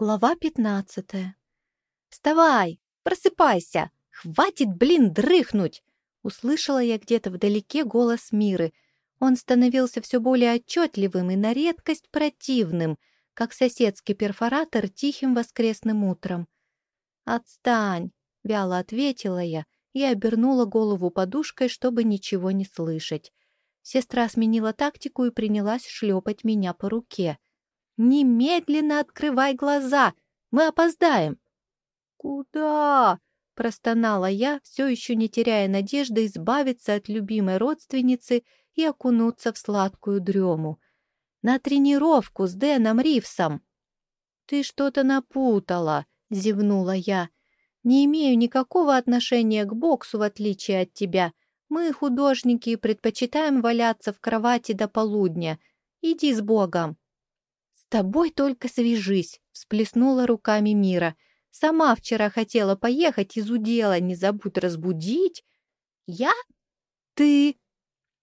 Глава пятнадцатая. «Вставай! Просыпайся! Хватит, блин, дрыхнуть!» Услышала я где-то вдалеке голос Миры. Он становился все более отчетливым и на редкость противным, как соседский перфоратор тихим воскресным утром. «Отстань!» — вяло ответила я и обернула голову подушкой, чтобы ничего не слышать. Сестра сменила тактику и принялась шлепать меня по руке — «Немедленно открывай глаза! Мы опоздаем!» «Куда?» — простонала я, все еще не теряя надежды избавиться от любимой родственницы и окунуться в сладкую дрему. «На тренировку с Дэном Ривсом!» «Ты что-то напутала!» — зевнула я. «Не имею никакого отношения к боксу, в отличие от тебя. Мы, художники, предпочитаем валяться в кровати до полудня. Иди с Богом!» Тобой только свяжись», — всплеснула руками Мира. «Сама вчера хотела поехать из удела, не забудь разбудить». «Я? Ты?»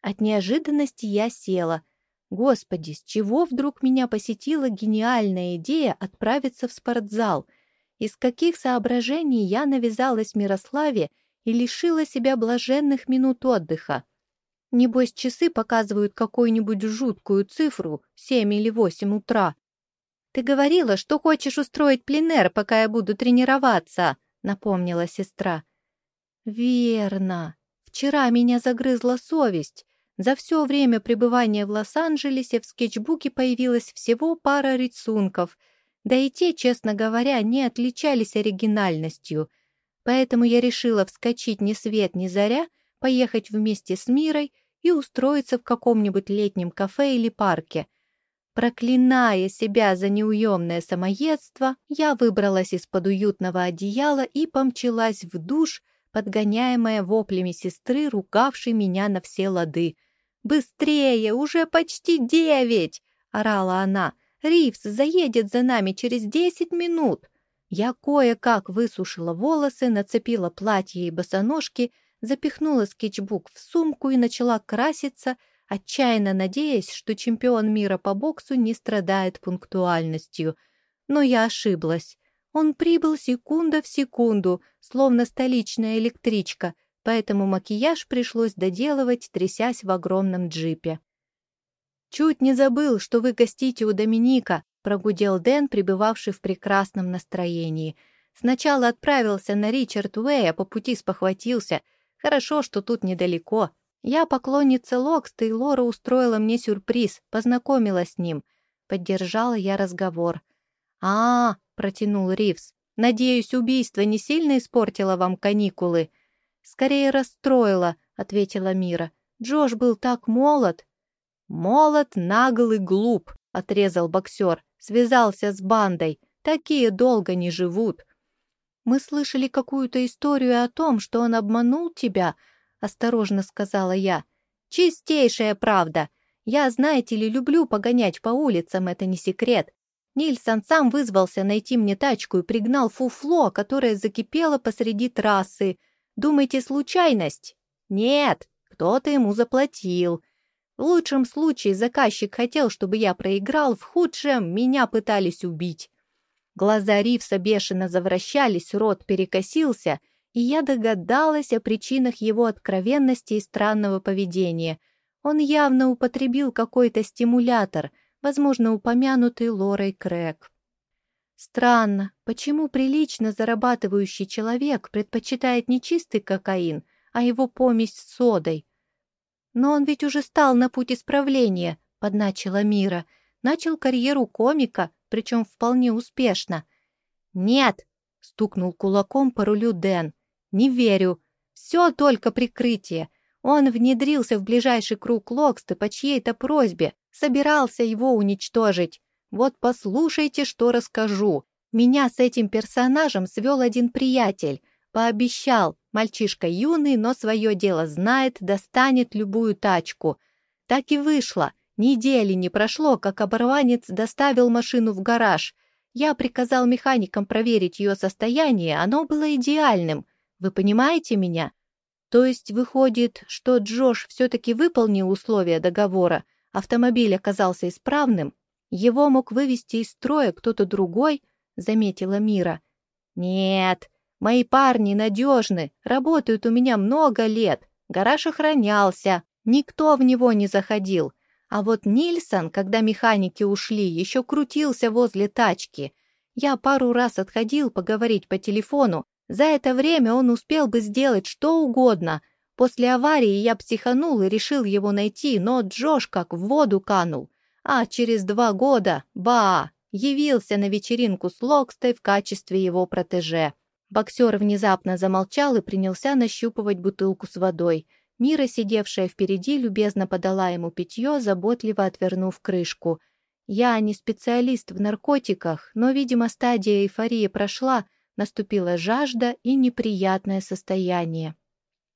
От неожиданности я села. Господи, с чего вдруг меня посетила гениальная идея отправиться в спортзал? Из каких соображений я навязалась Мирославе и лишила себя блаженных минут отдыха? Небось, часы показывают какую-нибудь жуткую цифру, семь или восемь утра. «Ты говорила, что хочешь устроить пленэр, пока я буду тренироваться», — напомнила сестра. «Верно. Вчера меня загрызла совесть. За все время пребывания в Лос-Анджелесе в скетчбуке появилась всего пара рисунков, да и те, честно говоря, не отличались оригинальностью. Поэтому я решила вскочить ни свет ни заря — поехать вместе с Мирой и устроиться в каком-нибудь летнем кафе или парке. Проклиная себя за неуемное самоедство, я выбралась из-под уютного одеяла и помчалась в душ, подгоняемая воплями сестры, ругавшей меня на все лады. «Быстрее! Уже почти девять!» — орала она. «Ривз заедет за нами через десять минут!» Я кое-как высушила волосы, нацепила платье и босоножки — запихнула скетчбук в сумку и начала краситься, отчаянно надеясь, что чемпион мира по боксу не страдает пунктуальностью. Но я ошиблась. Он прибыл секунда в секунду, словно столичная электричка, поэтому макияж пришлось доделывать, трясясь в огромном джипе. «Чуть не забыл, что вы гостите у Доминика», — прогудел Дэн, пребывавший в прекрасном настроении. Сначала отправился на Ричард Уэй, а по пути спохватился — Хорошо, что тут недалеко. Я поклонница Локста, и Лора устроила мне сюрприз, познакомила с ним. Поддержала я разговор. а, -а, -а протянул Ривз. «Надеюсь, убийство не сильно испортило вам каникулы?» «Скорее расстроило», — ответила Мира. «Джош был так молод». «Молод, нагл и глуп», — отрезал боксер. «Связался с бандой. Такие долго не живут». «Мы слышали какую-то историю о том, что он обманул тебя», — осторожно сказала я. «Чистейшая правда. Я, знаете ли, люблю погонять по улицам, это не секрет. Нильсон сам вызвался найти мне тачку и пригнал фуфло, которое закипело посреди трассы. Думаете, случайность? Нет, кто-то ему заплатил. В лучшем случае заказчик хотел, чтобы я проиграл, в худшем меня пытались убить. Глаза Ривса бешено завращались, рот перекосился, и я догадалась о причинах его откровенности и странного поведения. Он явно употребил какой-то стимулятор, возможно, упомянутый Лорой Крэг. Странно, почему прилично зарабатывающий человек предпочитает не чистый кокаин, а его помесь с содой? Но он ведь уже стал на путь исправления, подначила Мира, начал карьеру комика, причем вполне успешно. «Нет!» — стукнул кулаком по рулю Дэн. «Не верю. Все только прикрытие. Он внедрился в ближайший круг Локста по чьей-то просьбе, собирался его уничтожить. Вот послушайте, что расскажу. Меня с этим персонажем свел один приятель. Пообещал, мальчишка юный, но свое дело знает, достанет любую тачку. Так и вышло. Недели не прошло, как оборванец доставил машину в гараж. Я приказал механикам проверить ее состояние, оно было идеальным. Вы понимаете меня? То есть выходит, что Джош все-таки выполнил условия договора, автомобиль оказался исправным, его мог вывести из строя кто-то другой, — заметила Мира. «Нет, мои парни надежны, работают у меня много лет. Гараж охранялся, никто в него не заходил. А вот Нильсон, когда механики ушли, еще крутился возле тачки. Я пару раз отходил поговорить по телефону. За это время он успел бы сделать что угодно. После аварии я психанул и решил его найти, но Джош как в воду канул. А через два года, ба, явился на вечеринку с Локстой в качестве его протеже. Боксер внезапно замолчал и принялся нащупывать бутылку с водой. Мира, сидевшая впереди, любезно подала ему питье, заботливо отвернув крышку. Я не специалист в наркотиках, но, видимо, стадия эйфории прошла, наступила жажда и неприятное состояние.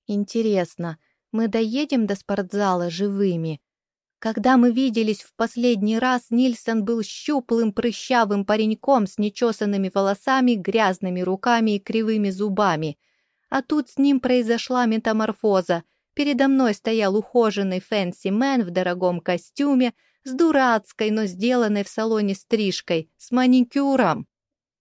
Интересно, мы доедем до спортзала живыми? Когда мы виделись в последний раз, Нильсон был щуплым, прыщавым пареньком с нечесанными волосами, грязными руками и кривыми зубами. А тут с ним произошла метаморфоза — Передо мной стоял ухоженный fancy man в дорогом костюме, с дурацкой, но сделанной в салоне стрижкой, с маникюром.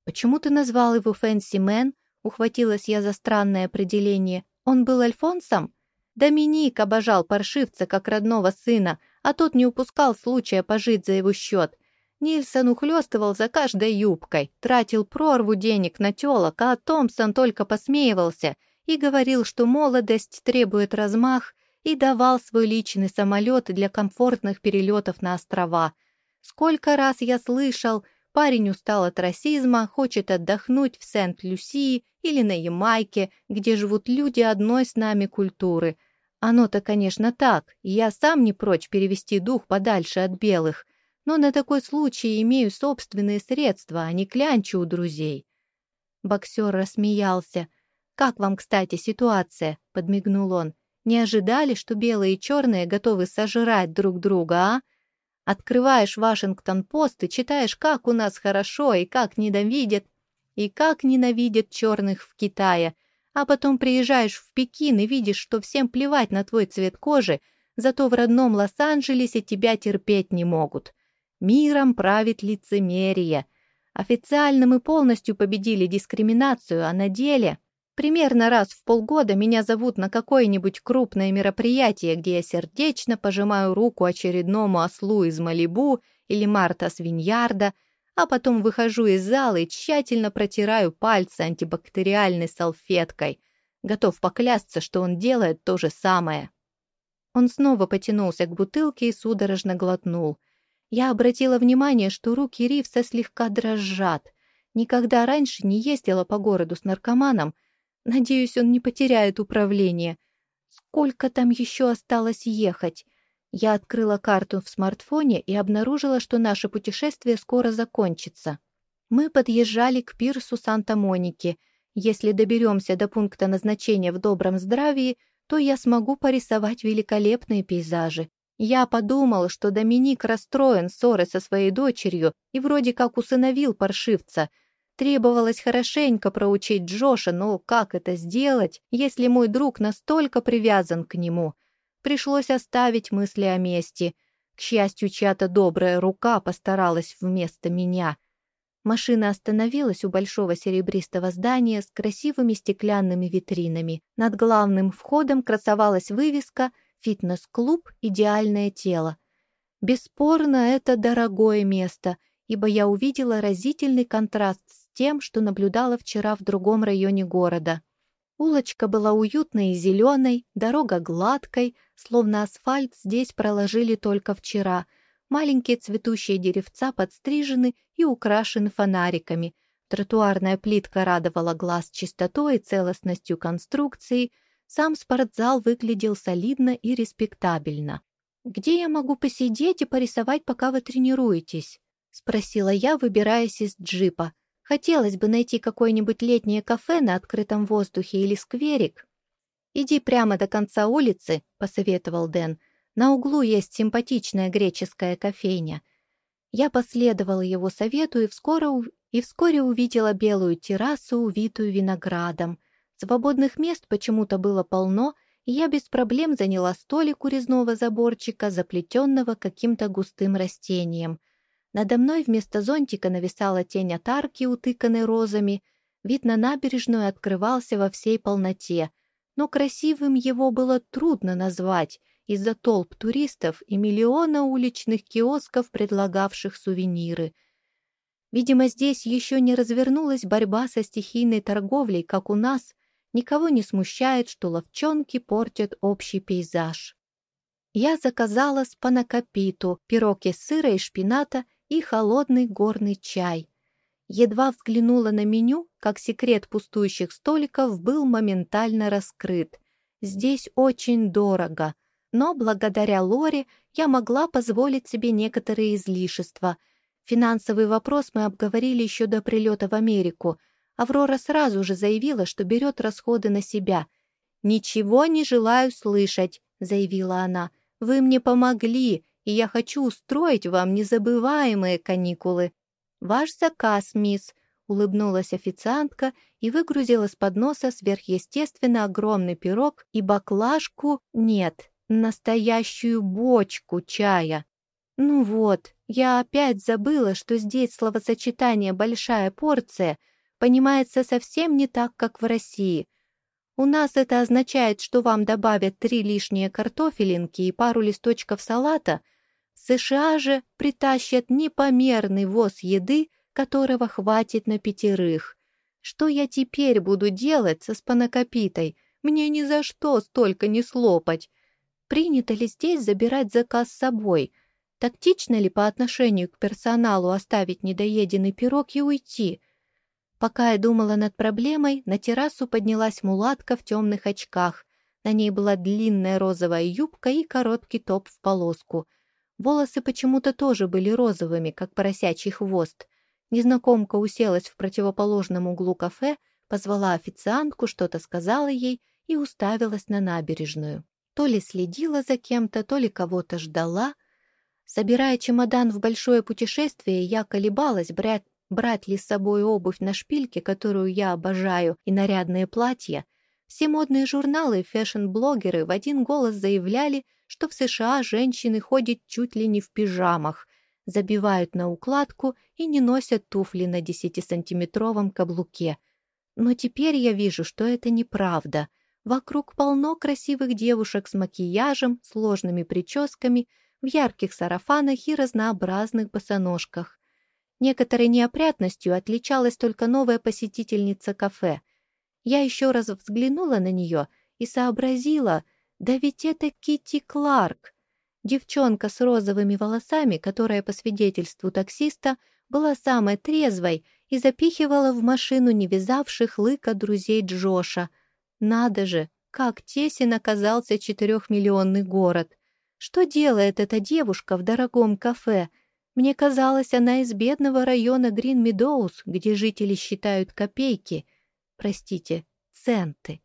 «Почему ты назвал его fancy man?» — ухватилась я за странное определение. «Он был альфонсом?» Доминик обожал паршивца как родного сына, а тот не упускал случая пожить за его счет. Нильсон ухлёстывал за каждой юбкой, тратил прорву денег на тёлок, а Томпсон только посмеивался — и говорил, что молодость требует размах, и давал свой личный самолет для комфортных перелетов на острова. Сколько раз я слышал, парень устал от расизма, хочет отдохнуть в Сент-Люсии или на Ямайке, где живут люди одной с нами культуры. Оно-то, конечно, так, я сам не прочь перевести дух подальше от белых, но на такой случай имею собственные средства, а не клянчу у друзей. Боксер рассмеялся — «Как вам, кстати, ситуация?» — подмигнул он. «Не ожидали, что белые и черные готовы сожрать друг друга, а? Открываешь Вашингтон-Пост и читаешь, как у нас хорошо и как ненавидят, и как ненавидят черных в Китае, а потом приезжаешь в Пекин и видишь, что всем плевать на твой цвет кожи, зато в родном Лос-Анджелесе тебя терпеть не могут. Миром правит лицемерие. Официально мы полностью победили дискриминацию, а на деле... Примерно раз в полгода меня зовут на какое-нибудь крупное мероприятие, где я сердечно пожимаю руку очередному ослу из Малибу или Марта Свиньярда, а потом выхожу из зала и тщательно протираю пальцы антибактериальной салфеткой. Готов поклясться, что он делает то же самое. Он снова потянулся к бутылке и судорожно глотнул. Я обратила внимание, что руки Ривса слегка дрожат. Никогда раньше не ездила по городу с наркоманом, Надеюсь, он не потеряет управление. Сколько там еще осталось ехать? Я открыла карту в смартфоне и обнаружила, что наше путешествие скоро закончится. Мы подъезжали к пирсу Санта-Моники. Если доберемся до пункта назначения в добром здравии, то я смогу порисовать великолепные пейзажи. Я подумал, что Доминик расстроен ссорой со своей дочерью и вроде как усыновил паршивца — Требовалось хорошенько проучить Джоша, но как это сделать, если мой друг настолько привязан к нему? Пришлось оставить мысли о мести. К счастью, чья-то добрая рука постаралась вместо меня. Машина остановилась у большого серебристого здания с красивыми стеклянными витринами. Над главным входом красовалась вывеска «Фитнес-клуб. Идеальное тело». Бесспорно, это дорогое место, ибо я увидела разительный контраст тем, что наблюдала вчера в другом районе города. Улочка была уютной и зеленой, дорога гладкой, словно асфальт здесь проложили только вчера. Маленькие цветущие деревца подстрижены и украшены фонариками. Тротуарная плитка радовала глаз чистотой и целостностью конструкции. Сам спортзал выглядел солидно и респектабельно. «Где я могу посидеть и порисовать, пока вы тренируетесь?» — спросила я, выбираясь из джипа. Хотелось бы найти какое-нибудь летнее кафе на открытом воздухе или скверик. «Иди прямо до конца улицы», — посоветовал Дэн. «На углу есть симпатичная греческая кофейня». Я последовала его совету и вскоре, и вскоре увидела белую террасу, увитую виноградом. Свободных мест почему-то было полно, и я без проблем заняла столик у резного заборчика, заплетенного каким-то густым растением. Надо мной вместо зонтика нависала тень от арки, утыканной розами. Вид на набережную открывался во всей полноте, но красивым его было трудно назвать из-за толп туристов и миллиона уличных киосков, предлагавших сувениры. Видимо, здесь еще не развернулась борьба со стихийной торговлей, как у нас. Никого не смущает, что ловчонки портят общий пейзаж. Я заказала спанакапиту, пирог из сыра и шпината и холодный горный чай. Едва взглянула на меню, как секрет пустующих столиков был моментально раскрыт. Здесь очень дорого, но благодаря Лоре я могла позволить себе некоторые излишества. Финансовый вопрос мы обговорили еще до прилета в Америку. Аврора сразу же заявила, что берет расходы на себя. «Ничего не желаю слышать», — заявила она. «Вы мне помогли, и я хочу устроить вам незабываемые каникулы. Ваш заказ, мисс, улыбнулась официантка и выгрузила с подноса сверхъестественно огромный пирог и баклажку, нет, настоящую бочку чая. Ну вот, я опять забыла, что здесь словосочетание «большая порция» понимается совсем не так, как в России. У нас это означает, что вам добавят три лишние картофелинки и пару листочков салата — США же притащат непомерный воз еды, которого хватит на пятерых. Что я теперь буду делать со спанакопитой? Мне ни за что столько не слопать. Принято ли здесь забирать заказ с собой? Тактично ли по отношению к персоналу оставить недоеденный пирог и уйти? Пока я думала над проблемой, на террасу поднялась мулатка в темных очках. На ней была длинная розовая юбка и короткий топ в полоску — Волосы почему-то тоже были розовыми, как поросячий хвост. Незнакомка уселась в противоположном углу кафе, позвала официантку, что-то сказала ей и уставилась на набережную. То ли следила за кем-то, то ли кого-то ждала. Собирая чемодан в большое путешествие, я колебалась, брать, брать ли с собой обувь на шпильке, которую я обожаю, и нарядные платья. Все модные журналы и фэшн-блогеры в один голос заявляли, что в США женщины ходят чуть ли не в пижамах, забивают на укладку и не носят туфли на десятисантиметровом каблуке. Но теперь я вижу, что это неправда. Вокруг полно красивых девушек с макияжем, сложными прическами, в ярких сарафанах и разнообразных босоножках. Некоторой неопрятностью отличалась только новая посетительница кафе. Я еще раз взглянула на нее и сообразила — да ведь это Кити Кларк, девчонка с розовыми волосами, которая, по свидетельству таксиста, была самой трезвой и запихивала в машину не вязавших лыка друзей Джоша. Надо же, как тесен оказался четырехмиллионный город. Что делает эта девушка в дорогом кафе? Мне казалось, она из бедного района Грин-Медоуз, где жители считают копейки, простите, центы.